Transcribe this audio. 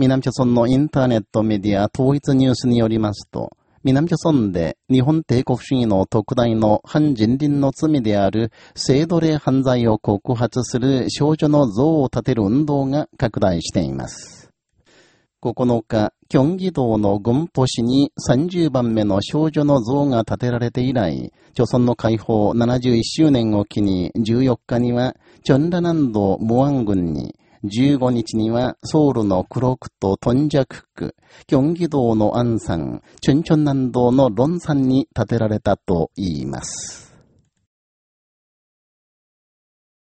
南朝村のインターネットメディア統一ニュースによりますと、南朝村で日本帝国主義の特大の反人倫の罪である性奴隷犯罪を告発する少女の像を建てる運動が拡大しています。9日、京畿道の軍都市に30番目の少女の像が建てられて以来、朝鮮の解放71周年を機に14日には、チョンラ南道ムアン郡に、15日にはソウルのクロクとトンジャク区、京畿道のアン山、チュンチョン南道のロン山に建てられたと言います。